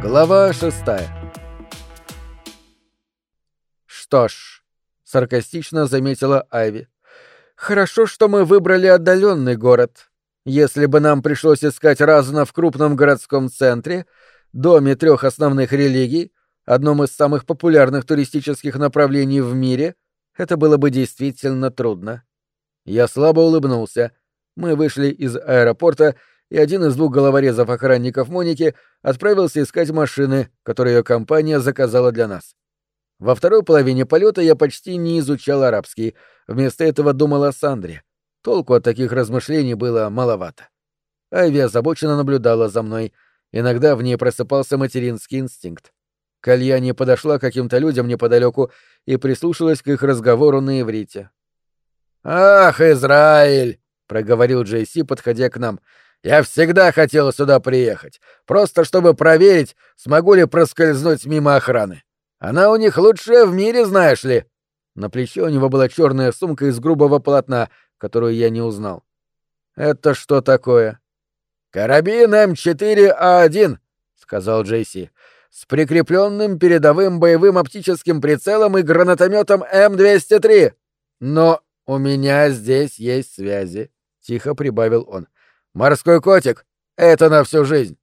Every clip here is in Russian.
Глава шестая «Что ж», — саркастично заметила Айви, — «хорошо, что мы выбрали отдаленный город. Если бы нам пришлось искать разно в крупном городском центре, доме трех основных религий, одном из самых популярных туристических направлений в мире, это было бы действительно трудно». Я слабо улыбнулся. Мы вышли из аэропорта и один из двух головорезов-охранников Моники отправился искать машины, которые ее компания заказала для нас. Во второй половине полета я почти не изучал арабский, вместо этого думал о Сандре. Толку от таких размышлений было маловато. Айви озабоченно наблюдала за мной. Иногда в ней просыпался материнский инстинкт. Кальяни подошла к каким-то людям неподалеку и прислушалась к их разговору на иврите. «Ах, Израиль!» — проговорил Джейси, подходя к нам — я всегда хотел сюда приехать, просто чтобы проверить, смогу ли проскользнуть мимо охраны. Она у них лучшая в мире, знаешь ли. На плече у него была черная сумка из грубого полотна, которую я не узнал. Это что такое? Карабин М4А1, сказал Джейси, с прикрепленным передовым боевым оптическим прицелом и гранатометом М203. Но у меня здесь есть связи, тихо прибавил он. Морской котик! Это на всю жизнь!»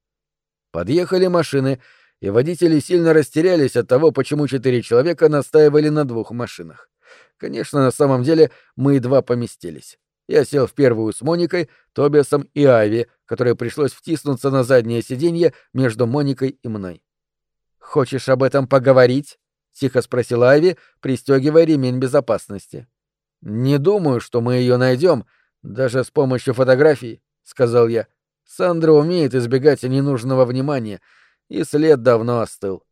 Подъехали машины, и водители сильно растерялись от того, почему четыре человека настаивали на двух машинах. Конечно, на самом деле мы едва поместились. Я сел в первую с Моникой, Тобиасом и Ави, которой пришлось втиснуться на заднее сиденье между Моникой и мной. «Хочешь об этом поговорить?» — тихо спросила Ави, пристегивая ремень безопасности. «Не думаю, что мы ее найдем, даже с помощью фотографий сказал я. Сандра умеет избегать ненужного внимания, и след давно остыл.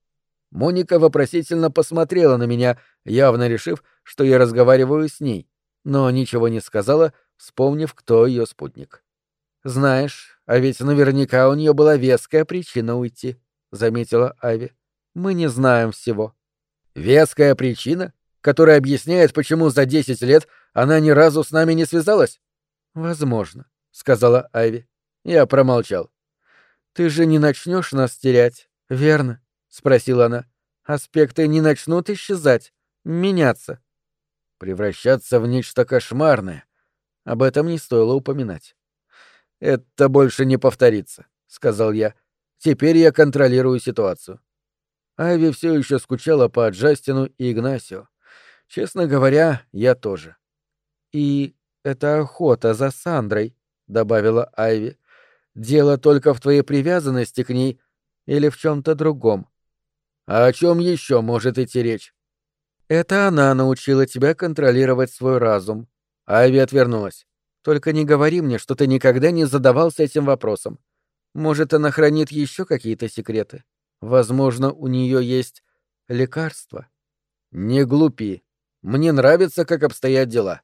Моника вопросительно посмотрела на меня, явно решив, что я разговариваю с ней, но ничего не сказала, вспомнив, кто ее спутник. «Знаешь, а ведь наверняка у нее была веская причина уйти», — заметила Ави. «Мы не знаем всего». «Веская причина, которая объясняет, почему за десять лет она ни разу с нами не связалась?» «Возможно сказала Айви. Я промолчал. Ты же не начнешь нас терять, верно? спросила она. Аспекты не начнут исчезать, меняться. Превращаться в нечто кошмарное. Об этом не стоило упоминать. Это больше не повторится, сказал я. Теперь я контролирую ситуацию. Айви все еще скучала по Джастину и Игнасио. Честно говоря, я тоже. И это охота за Сандрой, — добавила Айви. «Дело только в твоей привязанности к ней или в чем-то другом. А о чем еще может идти речь?» «Это она научила тебя контролировать свой разум». Айви отвернулась. «Только не говори мне, что ты никогда не задавался этим вопросом. Может, она хранит еще какие-то секреты? Возможно, у нее есть лекарство?» «Не глупи. Мне нравится, как обстоят дела».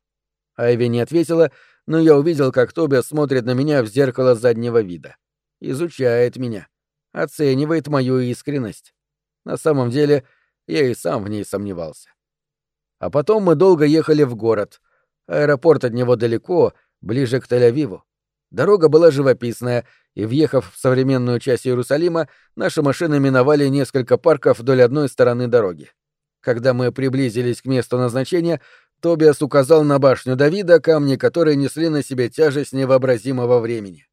Айви не ответила, но я увидел, как Тоби смотрит на меня в зеркало заднего вида. Изучает меня. Оценивает мою искренность. На самом деле, я и сам в ней сомневался. А потом мы долго ехали в город. Аэропорт от него далеко, ближе к Тель-Авиву. Дорога была живописная, и, въехав в современную часть Иерусалима, наши машины миновали несколько парков вдоль одной стороны дороги. Когда мы приблизились к месту назначения, Тобиас указал на башню Давида, камни которой несли на себе тяжесть невообразимого времени.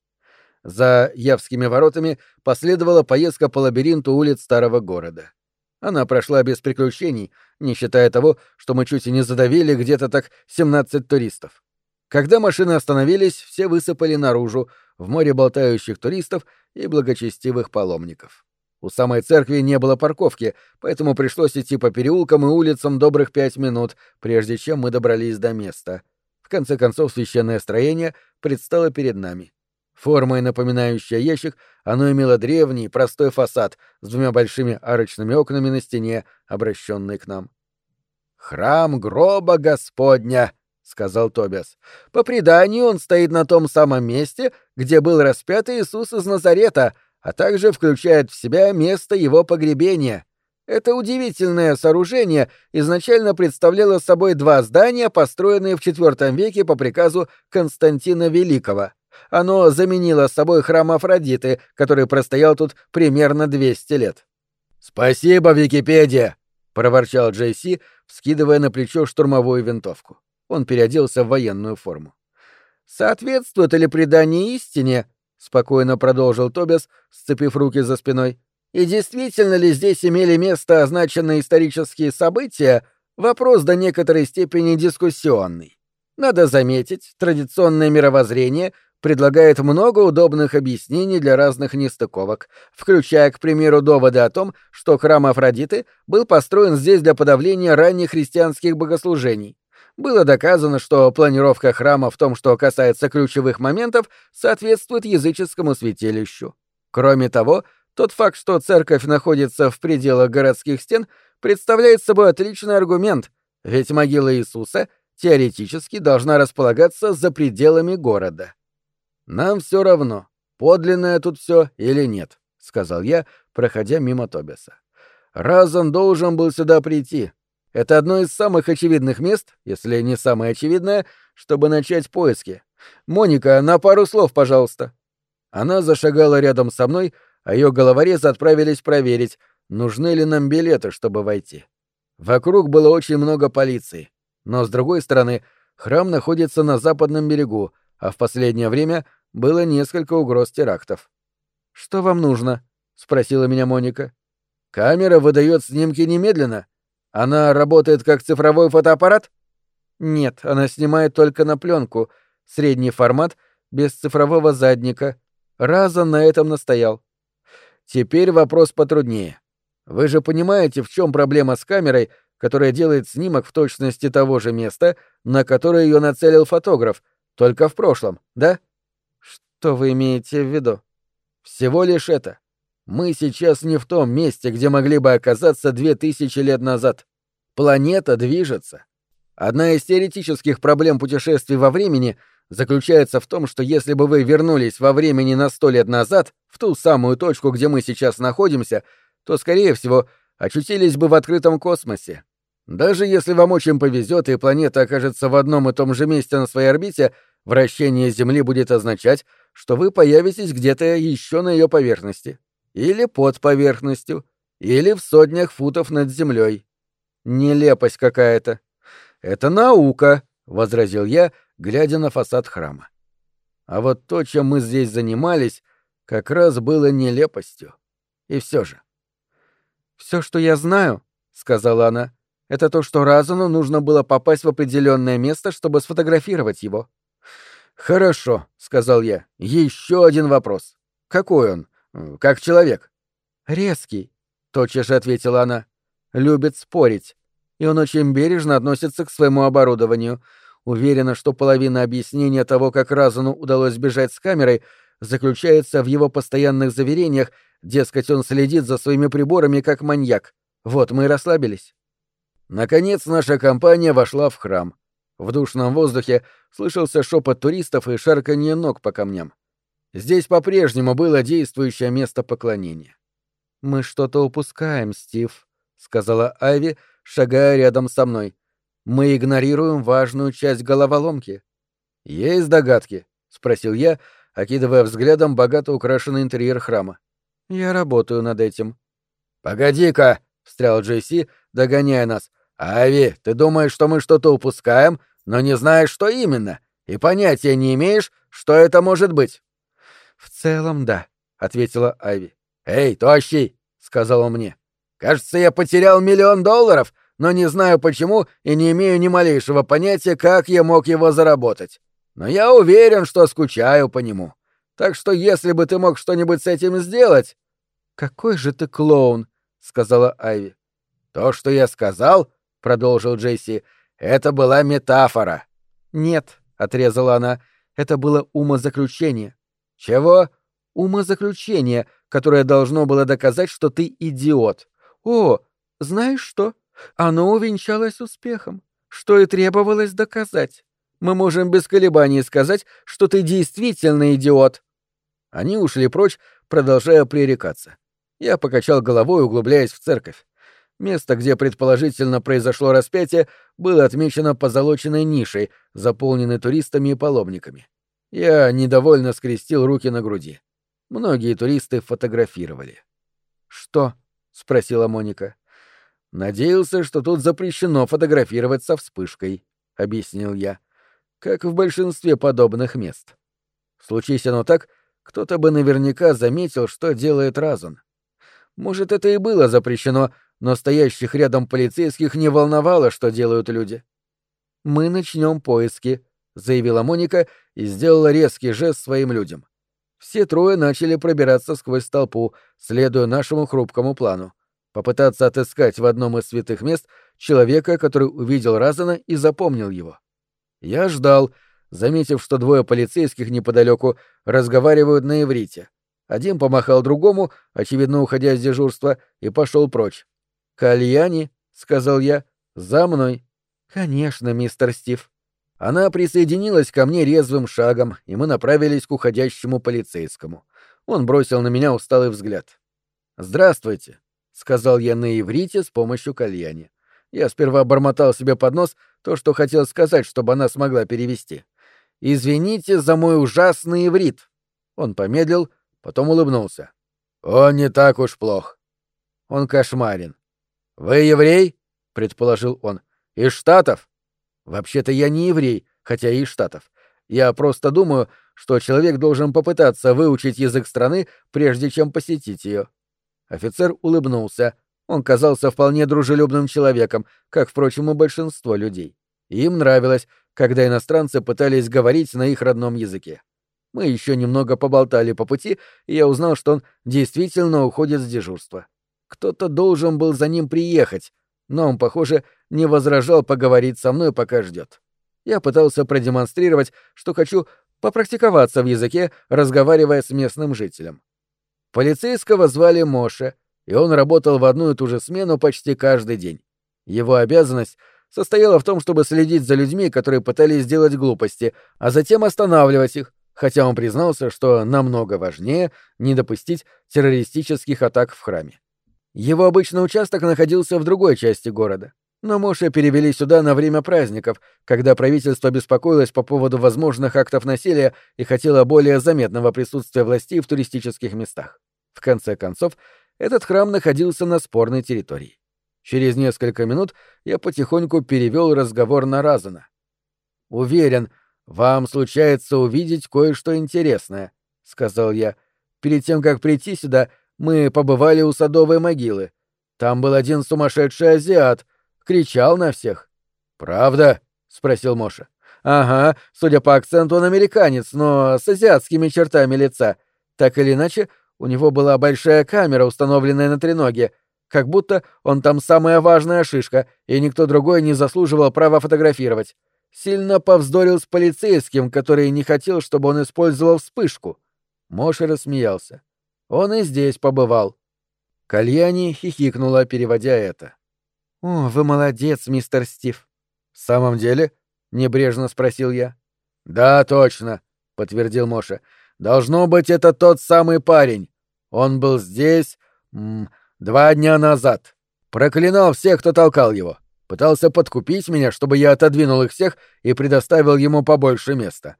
За Явскими воротами последовала поездка по лабиринту улиц старого города. Она прошла без приключений, не считая того, что мы чуть и не задавили где-то так 17 туристов. Когда машины остановились, все высыпали наружу, в море болтающих туристов и благочестивых паломников. У самой церкви не было парковки, поэтому пришлось идти по переулкам и улицам добрых пять минут, прежде чем мы добрались до места. В конце концов, священное строение предстало перед нами. Формой напоминающая ящик, оно имело древний, простой фасад с двумя большими арочными окнами на стене, обращенной к нам. «Храм гроба Господня!» — сказал Тобиас. «По преданию он стоит на том самом месте, где был распят Иисус из Назарета — а также включает в себя место его погребения. Это удивительное сооружение изначально представляло собой два здания, построенные в IV веке по приказу Константина Великого. Оно заменило собой храм Афродиты, который простоял тут примерно 200 лет. «Спасибо, Википедия!» — проворчал Джейси, вскидывая на плечо штурмовую винтовку. Он переоделся в военную форму. «Соответствует ли предание истине?» — спокойно продолжил Тобис, сцепив руки за спиной. «И действительно ли здесь имели место означенные исторические события? Вопрос до некоторой степени дискуссионный. Надо заметить, традиционное мировоззрение предлагает много удобных объяснений для разных нестыковок, включая, к примеру, доводы о том, что храм Афродиты был построен здесь для подавления ранних христианских богослужений. Было доказано, что планировка храма в том, что касается ключевых моментов, соответствует языческому святилищу. Кроме того, тот факт, что церковь находится в пределах городских стен, представляет собой отличный аргумент, ведь могила Иисуса теоретически должна располагаться за пределами города. Нам все равно, подлинное тут все или нет, сказал я, проходя мимо Тобиаса. Разон должен был сюда прийти, это одно из самых очевидных мест, если не самое очевидное, чтобы начать поиски. Моника, на пару слов, пожалуйста. Она зашагала рядом со мной, а ее головорезы отправились проверить, нужны ли нам билеты, чтобы войти. Вокруг было очень много полиции. Но, с другой стороны, храм находится на западном берегу, а в последнее время было несколько угроз терактов. «Что вам нужно?» — спросила меня Моника. «Камера выдает снимки немедленно. Она работает как цифровой фотоаппарат? Нет, она снимает только на пленку. Средний формат, без цифрового задника. Раза на этом настоял. Теперь вопрос потруднее. Вы же понимаете, в чем проблема с камерой, которая делает снимок в точности того же места, на которое ее нацелил фотограф, только в прошлом, да? Что вы имеете в виду? Всего лишь это. Мы сейчас не в том месте, где могли бы оказаться две тысячи лет назад. Планета движется. Одна из теоретических проблем путешествий во времени заключается в том, что если бы вы вернулись во времени на сто лет назад, в ту самую точку, где мы сейчас находимся, то, скорее всего, очутились бы в открытом космосе. Даже если вам очень повезет и планета окажется в одном и том же месте на своей орбите, вращение Земли будет означать, что вы появитесь где-то еще на ее поверхности или под поверхностью, или в сотнях футов над землей. Нелепость какая-то. Это наука, возразил я, глядя на фасад храма. А вот то, чем мы здесь занимались, как раз было нелепостью. И все же. Все, что я знаю, сказала она, это то, что Разуну нужно было попасть в определенное место, чтобы сфотографировать его. Хорошо, сказал я. Еще один вопрос. Какой он? Как человек? Резкий, тотчас же ответила она. Любит спорить. И он очень бережно относится к своему оборудованию. Уверена, что половина объяснения того, как Разуну удалось сбежать с камерой, заключается в его постоянных заверениях, дескать, он следит за своими приборами как маньяк. Вот мы и расслабились. Наконец наша компания вошла в храм. В душном воздухе слышался шепот туристов и шарканье ног по камням. Здесь по-прежнему было действующее место поклонения. «Мы что-то упускаем, Стив», — сказала Айви, шагая рядом со мной. «Мы игнорируем важную часть головоломки». «Есть догадки?» — спросил я, окидывая взглядом богато украшенный интерьер храма. «Я работаю над этим». «Погоди-ка!» — встрял Джейси, догоняя нас. «Ави, ты думаешь, что мы что-то упускаем, но не знаешь, что именно, и понятия не имеешь, что это может быть?» «В целом, да», — ответила Айви. «Эй, тощий!» — сказал он мне. «Кажется, я потерял миллион долларов, но не знаю почему и не имею ни малейшего понятия, как я мог его заработать. Но я уверен, что скучаю по нему. Так что если бы ты мог что-нибудь с этим сделать...» «Какой же ты клоун!» — сказала Айви. «То, что я сказал, — продолжил Джейси, — это была метафора». «Нет», — отрезала она, — «это было умозаключение». «Чего?» «Умозаключение, которое должно было доказать, что ты идиот. О, знаешь что? Оно увенчалось успехом, что и требовалось доказать. Мы можем без колебаний сказать, что ты действительно идиот». Они ушли прочь, продолжая пререкаться. Я покачал головой, углубляясь в церковь. Место, где предположительно произошло распятие, было отмечено позолоченной нишей, заполненной туристами и паломниками. Я недовольно скрестил руки на груди. Многие туристы фотографировали. «Что?» — спросила Моника. «Надеялся, что тут запрещено фотографировать со вспышкой», — объяснил я. «Как в большинстве подобных мест. Случись оно так, кто-то бы наверняка заметил, что делает Разон. Может, это и было запрещено, но стоящих рядом полицейских не волновало, что делают люди. «Мы начнем поиски», — заявила Моника и сделала резкий жест своим людям. Все трое начали пробираться сквозь толпу, следуя нашему хрупкому плану. Попытаться отыскать в одном из святых мест человека, который увидел Разана и запомнил его. Я ждал, заметив, что двое полицейских неподалеку разговаривают на иврите. Один помахал другому, очевидно, уходя с дежурства, и пошел прочь. «Кальяни», — сказал я, — «за мной». «Конечно, мистер Стив». Она присоединилась ко мне резвым шагом, и мы направились к уходящему полицейскому. Он бросил на меня усталый взгляд. «Здравствуйте», — сказал я на иврите с помощью кальяни. Я сперва бормотал себе под нос то, что хотел сказать, чтобы она смогла перевести. «Извините за мой ужасный иврит». Он помедлил, потом улыбнулся. «Он не так уж плох. Он кошмарен. Вы еврей?» — предположил он. «Из Штатов?» «Вообще-то я не еврей, хотя и из Штатов. Я просто думаю, что человек должен попытаться выучить язык страны, прежде чем посетить ее». Офицер улыбнулся. Он казался вполне дружелюбным человеком, как, впрочем, и большинство людей. им нравилось, когда иностранцы пытались говорить на их родном языке. Мы еще немного поболтали по пути, и я узнал, что он действительно уходит с дежурства. Кто-то должен был за ним приехать, но он, похоже, не возражал поговорить со мной, пока ждет. Я пытался продемонстрировать, что хочу попрактиковаться в языке, разговаривая с местным жителем. Полицейского звали Моше, и он работал в одну и ту же смену почти каждый день. Его обязанность состояла в том, чтобы следить за людьми, которые пытались сделать глупости, а затем останавливать их, хотя он признался, что намного важнее не допустить террористических атак в храме. Его обычный участок находился в другой части города, но Моше перевели сюда на время праздников, когда правительство беспокоилось по поводу возможных актов насилия и хотело более заметного присутствия властей в туристических местах. В конце концов, этот храм находился на спорной территории. Через несколько минут я потихоньку перевел разговор на Разана. «Уверен, вам случается увидеть кое-что интересное», — сказал я. «Перед тем, как прийти сюда, мы побывали у садовой могилы. Там был один сумасшедший азиат, кричал на всех». «Правда?» — спросил Моша. «Ага, судя по акценту, он американец, но с азиатскими чертами лица. Так или иначе, у него была большая камера, установленная на треноге, как будто он там самая важная шишка, и никто другой не заслуживал права фотографировать сильно повздорил с полицейским, который не хотел, чтобы он использовал вспышку. Моша рассмеялся. Он и здесь побывал. Кальяни хихикнула, переводя это. «О, вы молодец, мистер Стив». «В самом деле?» — небрежно спросил я. «Да, точно», — подтвердил Моша. «Должно быть, это тот самый парень. Он был здесь... М, два дня назад. Проклинал всех, кто толкал его. Пытался подкупить меня, чтобы я отодвинул их всех и предоставил ему побольше места.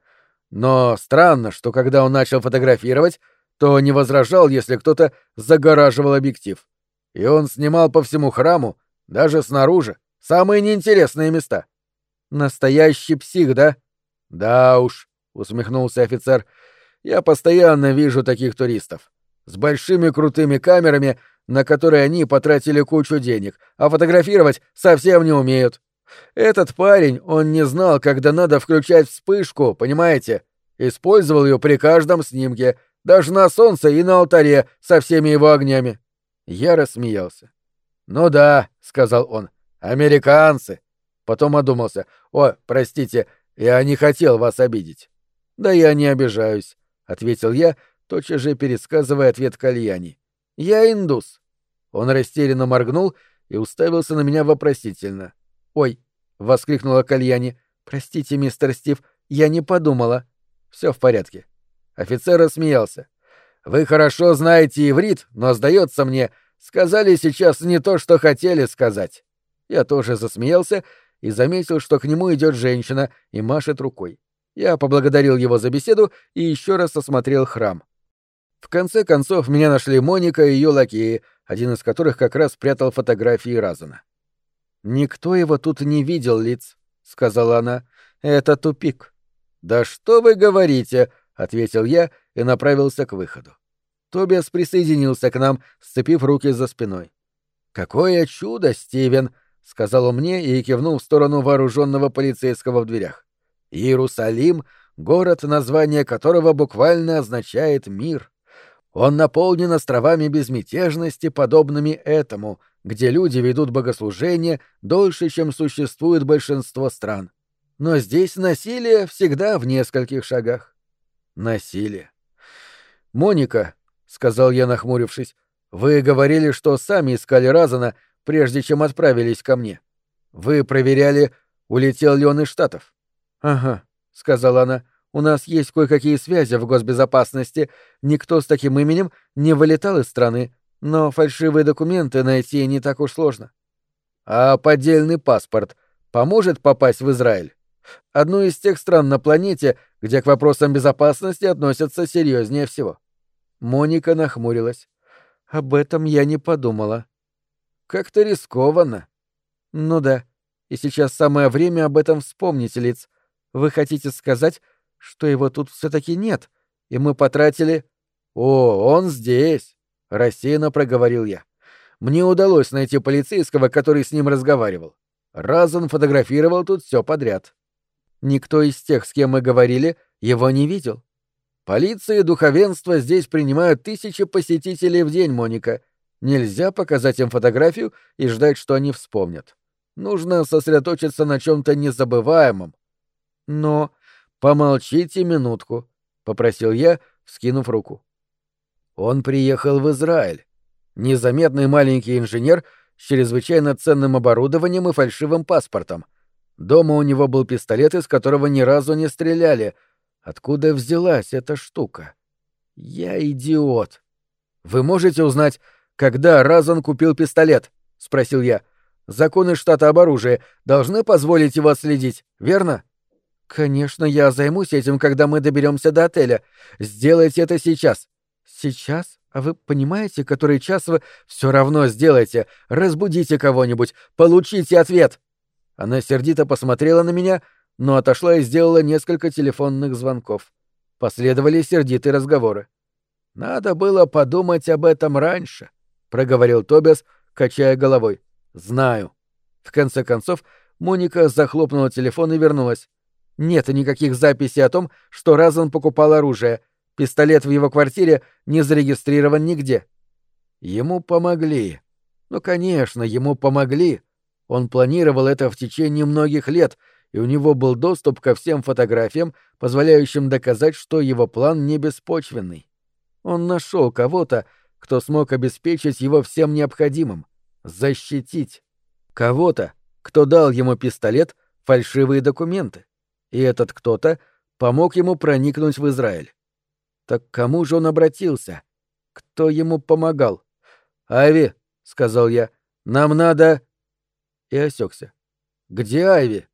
Но странно, что когда он начал фотографировать, то не возражал, если кто-то загораживал объектив. И он снимал по всему храму, даже снаружи, самые неинтересные места. Настоящий псих, да? Да уж, усмехнулся офицер. Я постоянно вижу таких туристов. С большими крутыми камерами на которые они потратили кучу денег, а фотографировать совсем не умеют. Этот парень, он не знал, когда надо включать вспышку, понимаете? Использовал ее при каждом снимке, даже на солнце и на алтаре со всеми его огнями. Я рассмеялся. «Ну да», — сказал он, — «американцы». Потом одумался. «О, простите, я не хотел вас обидеть». «Да я не обижаюсь», — ответил я, тотчас же пересказывая ответ Кальяни. «Я индус». Он растерянно моргнул и уставился на меня вопросительно. «Ой!» — воскликнула Кальяни. «Простите, мистер Стив, я не подумала». Все в порядке». Офицер рассмеялся. «Вы хорошо знаете иврит, но, сдается мне, сказали сейчас не то, что хотели сказать». Я тоже засмеялся и заметил, что к нему идет женщина и машет рукой. Я поблагодарил его за беседу и еще раз осмотрел храм. В конце концов, меня нашли Моника и ее лакеи, один из которых как раз прятал фотографии Разана. «Никто его тут не видел лиц», — сказала она. «Это тупик». «Да что вы говорите?» — ответил я и направился к выходу. Тобиас присоединился к нам, сцепив руки за спиной. «Какое чудо, Стивен!» — сказал он мне и кивнул в сторону вооруженного полицейского в дверях. «Иерусалим — город, название которого буквально означает «мир». Он наполнен островами безмятежности, подобными этому, где люди ведут богослужение дольше, чем существует большинство стран. Но здесь насилие всегда в нескольких шагах. Насилие. «Моника», — сказал я, нахмурившись, — «вы говорили, что сами искали Разана, прежде чем отправились ко мне. Вы проверяли, улетел ли он из Штатов?» «Ага», — сказала она, — у нас есть кое-какие связи в госбезопасности. Никто с таким именем не вылетал из страны, но фальшивые документы найти не так уж сложно. А поддельный паспорт поможет попасть в Израиль? Одну из тех стран на планете, где к вопросам безопасности относятся серьезнее всего. Моника нахмурилась. Об этом я не подумала. Как-то рискованно. Ну да. И сейчас самое время об этом вспомнить, Лиц. Вы хотите сказать, что его тут все-таки нет, и мы потратили... О, он здесь! Рассеянно проговорил я. Мне удалось найти полицейского, который с ним разговаривал. Разан фотографировал тут все подряд. Никто из тех, с кем мы говорили, его не видел. Полиция и духовенство здесь принимают тысячи посетителей в день, Моника. Нельзя показать им фотографию и ждать, что они вспомнят. Нужно сосредоточиться на чем-то незабываемом. Но «Помолчите минутку», — попросил я, вскинув руку. Он приехал в Израиль. Незаметный маленький инженер с чрезвычайно ценным оборудованием и фальшивым паспортом. Дома у него был пистолет, из которого ни разу не стреляли. Откуда взялась эта штука? Я идиот. Вы можете узнать, когда Разан купил пистолет? спросил я. Законы штата об оружии должны позволить его отследить, верно? Конечно, я займусь этим, когда мы доберемся до отеля. Сделайте это сейчас. Сейчас? А вы понимаете, который час вы все равно сделаете? Разбудите кого-нибудь, получите ответ. Она сердито посмотрела на меня, но отошла и сделала несколько телефонных звонков. Последовали сердитые разговоры. Надо было подумать об этом раньше, проговорил Тобиас, качая головой. Знаю. В конце концов, Моника захлопнула телефон и вернулась. Нет никаких записей о том, что Разан покупал оружие. Пистолет в его квартире не зарегистрирован нигде. Ему помогли. Ну, конечно, ему помогли. Он планировал это в течение многих лет, и у него был доступ ко всем фотографиям, позволяющим доказать, что его план не беспочвенный. Он нашел кого-то, кто смог обеспечить его всем необходимым, защитить. Кого-то, кто дал ему пистолет, фальшивые документы и этот кто-то помог ему проникнуть в Израиль. Так кому же он обратился? Кто ему помогал? «Айви», — сказал я, — «нам надо...» И осекся. «Где Айви?»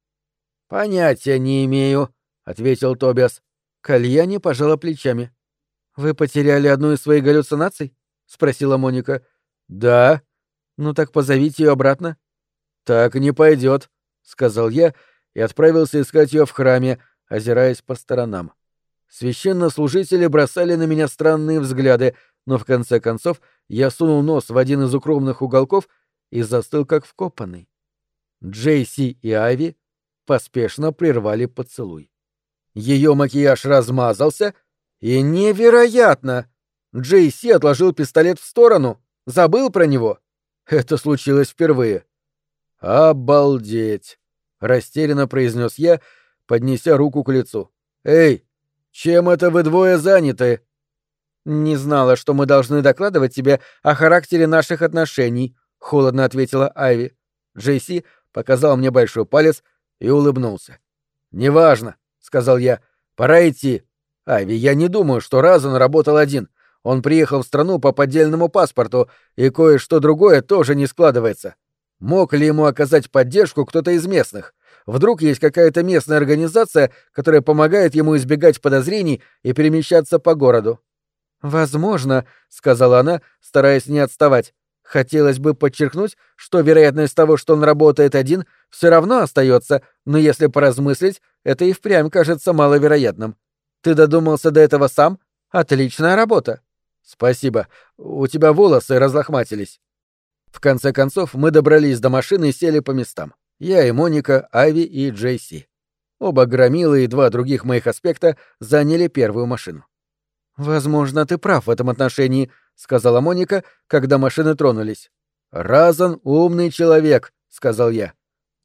«Понятия не имею», — ответил Тобиас. Кальяни пожала плечами. «Вы потеряли одну из своих галлюцинаций?» — спросила Моника. «Да». «Ну так позовите ее обратно». «Так не пойдет», — сказал я и отправился искать ее в храме, озираясь по сторонам. Священнослужители бросали на меня странные взгляды, но в конце концов я сунул нос в один из укромных уголков и застыл как вкопанный. Джейси и Айви поспешно прервали поцелуй. Ее макияж размазался, и невероятно! Джейси отложил пистолет в сторону, забыл про него. Это случилось впервые. Обалдеть! растерянно произнес я, поднеся руку к лицу. Эй, чем это вы двое заняты? Не знала, что мы должны докладывать тебе о характере наших отношений, холодно ответила Айви. Джейси показал мне большой палец и улыбнулся. Неважно, сказал я. Пора идти. Айви, я не думаю, что Разун работал один. Он приехал в страну по поддельному паспорту, и кое-что другое тоже не складывается. Мог ли ему оказать поддержку кто-то из местных? Вдруг есть какая-то местная организация, которая помогает ему избегать подозрений и перемещаться по городу. «Возможно», — сказала она, стараясь не отставать. «Хотелось бы подчеркнуть, что вероятность того, что он работает один, все равно остается, но если поразмыслить, это и впрямь кажется маловероятным. Ты додумался до этого сам? Отличная работа». «Спасибо. У тебя волосы разлохматились». В конце концов, мы добрались до машины и сели по местам. Я и Моника, Ави и Джейси. Оба громилы и два других моих аспекта заняли первую машину. «Возможно, ты прав в этом отношении», — сказала Моника, когда машины тронулись. «Разан — умный человек», — сказал я.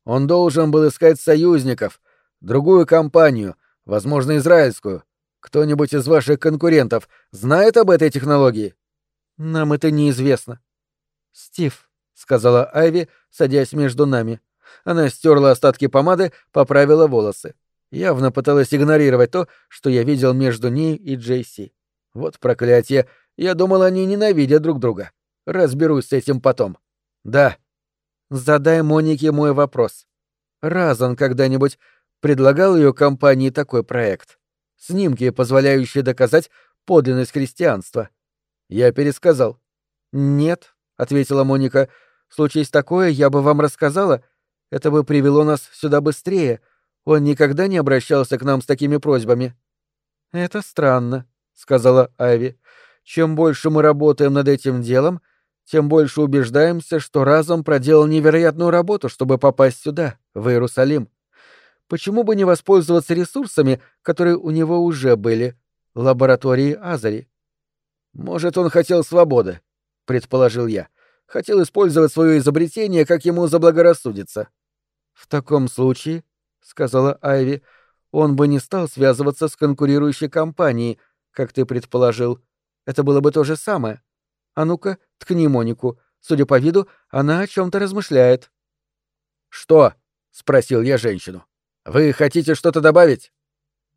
«Он должен был искать союзников, другую компанию, возможно, израильскую. Кто-нибудь из ваших конкурентов знает об этой технологии?» «Нам это неизвестно». «Стив», — сказала Айви, садясь между нами. Она стерла остатки помады, поправила волосы. Явно пыталась игнорировать то, что я видел между ней и Джейси. Вот проклятие. Я думал, они ненавидят друг друга. Разберусь с этим потом. Да. Задай Монике мой вопрос. Разан когда-нибудь предлагал ее компании такой проект? Снимки, позволяющие доказать подлинность христианства. Я пересказал. Нет, ответила Моника. Случись такое, я бы вам рассказала. Это бы привело нас сюда быстрее. Он никогда не обращался к нам с такими просьбами. Это странно, сказала Ави. Чем больше мы работаем над этим делом, тем больше убеждаемся, что разум проделал невероятную работу, чтобы попасть сюда, в Иерусалим. Почему бы не воспользоваться ресурсами, которые у него уже были, лаборатории Азари? Может, он хотел свободы, предположил я. Хотел использовать свое изобретение, как ему заблагорассудится. В таком случае, сказала Айви, он бы не стал связываться с конкурирующей компанией, как ты предположил. Это было бы то же самое. А ну-ка, ткни Монику. Судя по виду, она о чем-то размышляет. Что? спросил я женщину. Вы хотите что-то добавить?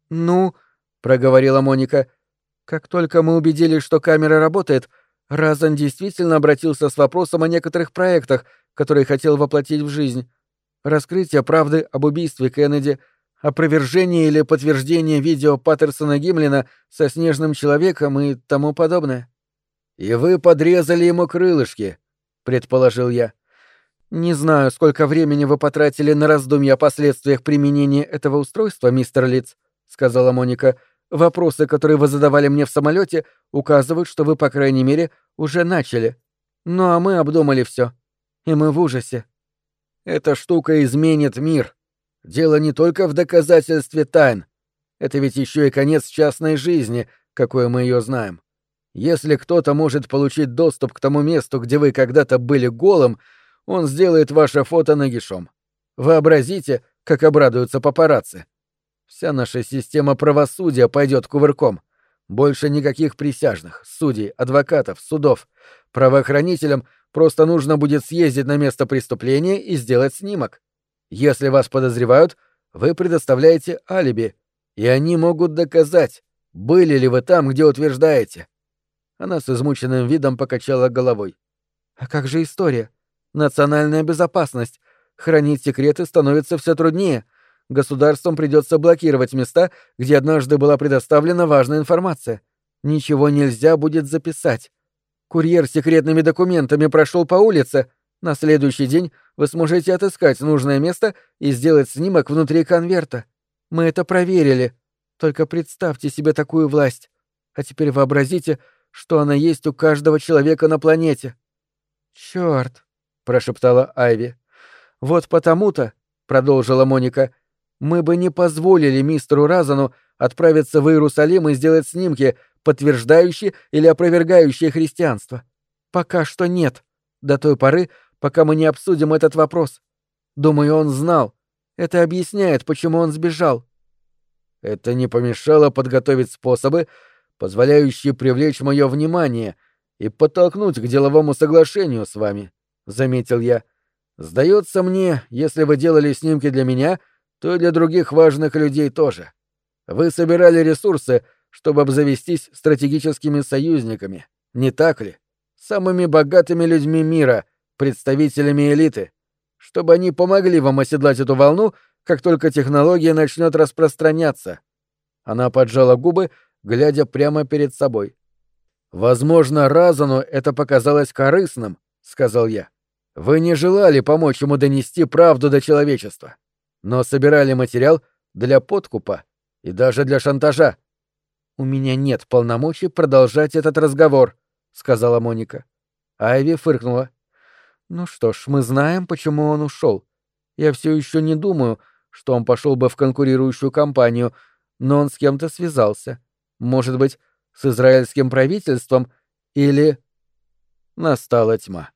Ну, проговорила Моника. Как только мы убедились, что камера работает, Разан действительно обратился с вопросом о некоторых проектах, которые хотел воплотить в жизнь. Раскрытие правды об убийстве Кеннеди — опровержение или подтверждение видео Паттерсона Гимлина со снежным человеком и тому подобное. «И вы подрезали ему крылышки», — предположил я. «Не знаю, сколько времени вы потратили на раздумья о последствиях применения этого устройства, мистер Литц», — сказала Моника. «Вопросы, которые вы задавали мне в самолете, указывают, что вы, по крайней мере, уже начали. Ну а мы обдумали все, И мы в ужасе». «Эта штука изменит мир», Дело не только в доказательстве тайн. Это ведь еще и конец частной жизни, какой мы ее знаем. Если кто-то может получить доступ к тому месту, где вы когда-то были голым, он сделает ваше фото нагишом. Вообразите, как обрадуются папарацци. Вся наша система правосудия пойдет кувырком. Больше никаких присяжных, судей, адвокатов, судов. Правоохранителям просто нужно будет съездить на место преступления и сделать снимок. Если вас подозревают, вы предоставляете алиби, и они могут доказать, были ли вы там, где утверждаете. Она с измученным видом покачала головой. А как же история? Национальная безопасность. Хранить секреты становится все труднее. Государствам придется блокировать места, где однажды была предоставлена важная информация. Ничего нельзя будет записать. Курьер с секретными документами прошел по улице, на следующий день вы сможете отыскать нужное место и сделать снимок внутри конверта. Мы это проверили. Только представьте себе такую власть. А теперь вообразите, что она есть у каждого человека на планете. Черт, прошептала Айви. Вот потому-то, продолжила Моника, мы бы не позволили мистеру Разану отправиться в Иерусалим и сделать снимки, подтверждающие или опровергающие христианство. Пока что нет. До той поры, пока мы не обсудим этот вопрос. Думаю, он знал. Это объясняет, почему он сбежал. Это не помешало подготовить способы, позволяющие привлечь мое внимание и подтолкнуть к деловому соглашению с вами, — заметил я. Сдается мне, если вы делали снимки для меня, то и для других важных людей тоже. Вы собирали ресурсы, чтобы обзавестись стратегическими союзниками, не так ли? Самыми богатыми людьми мира — представителями элиты, чтобы они помогли вам оседлать эту волну, как только технология начнет распространяться. Она поджала губы, глядя прямо перед собой. Возможно, Разану это показалось корыстным, сказал я. Вы не желали помочь ему донести правду до человечества, но собирали материал для подкупа и даже для шантажа. У меня нет полномочий продолжать этот разговор, сказала Моника. Айви фыркнула. Ну что ж, мы знаем, почему он ушел. Я все еще не думаю, что он пошел бы в конкурирующую компанию, но он с кем-то связался. Может быть, с израильским правительством или... Настала тьма.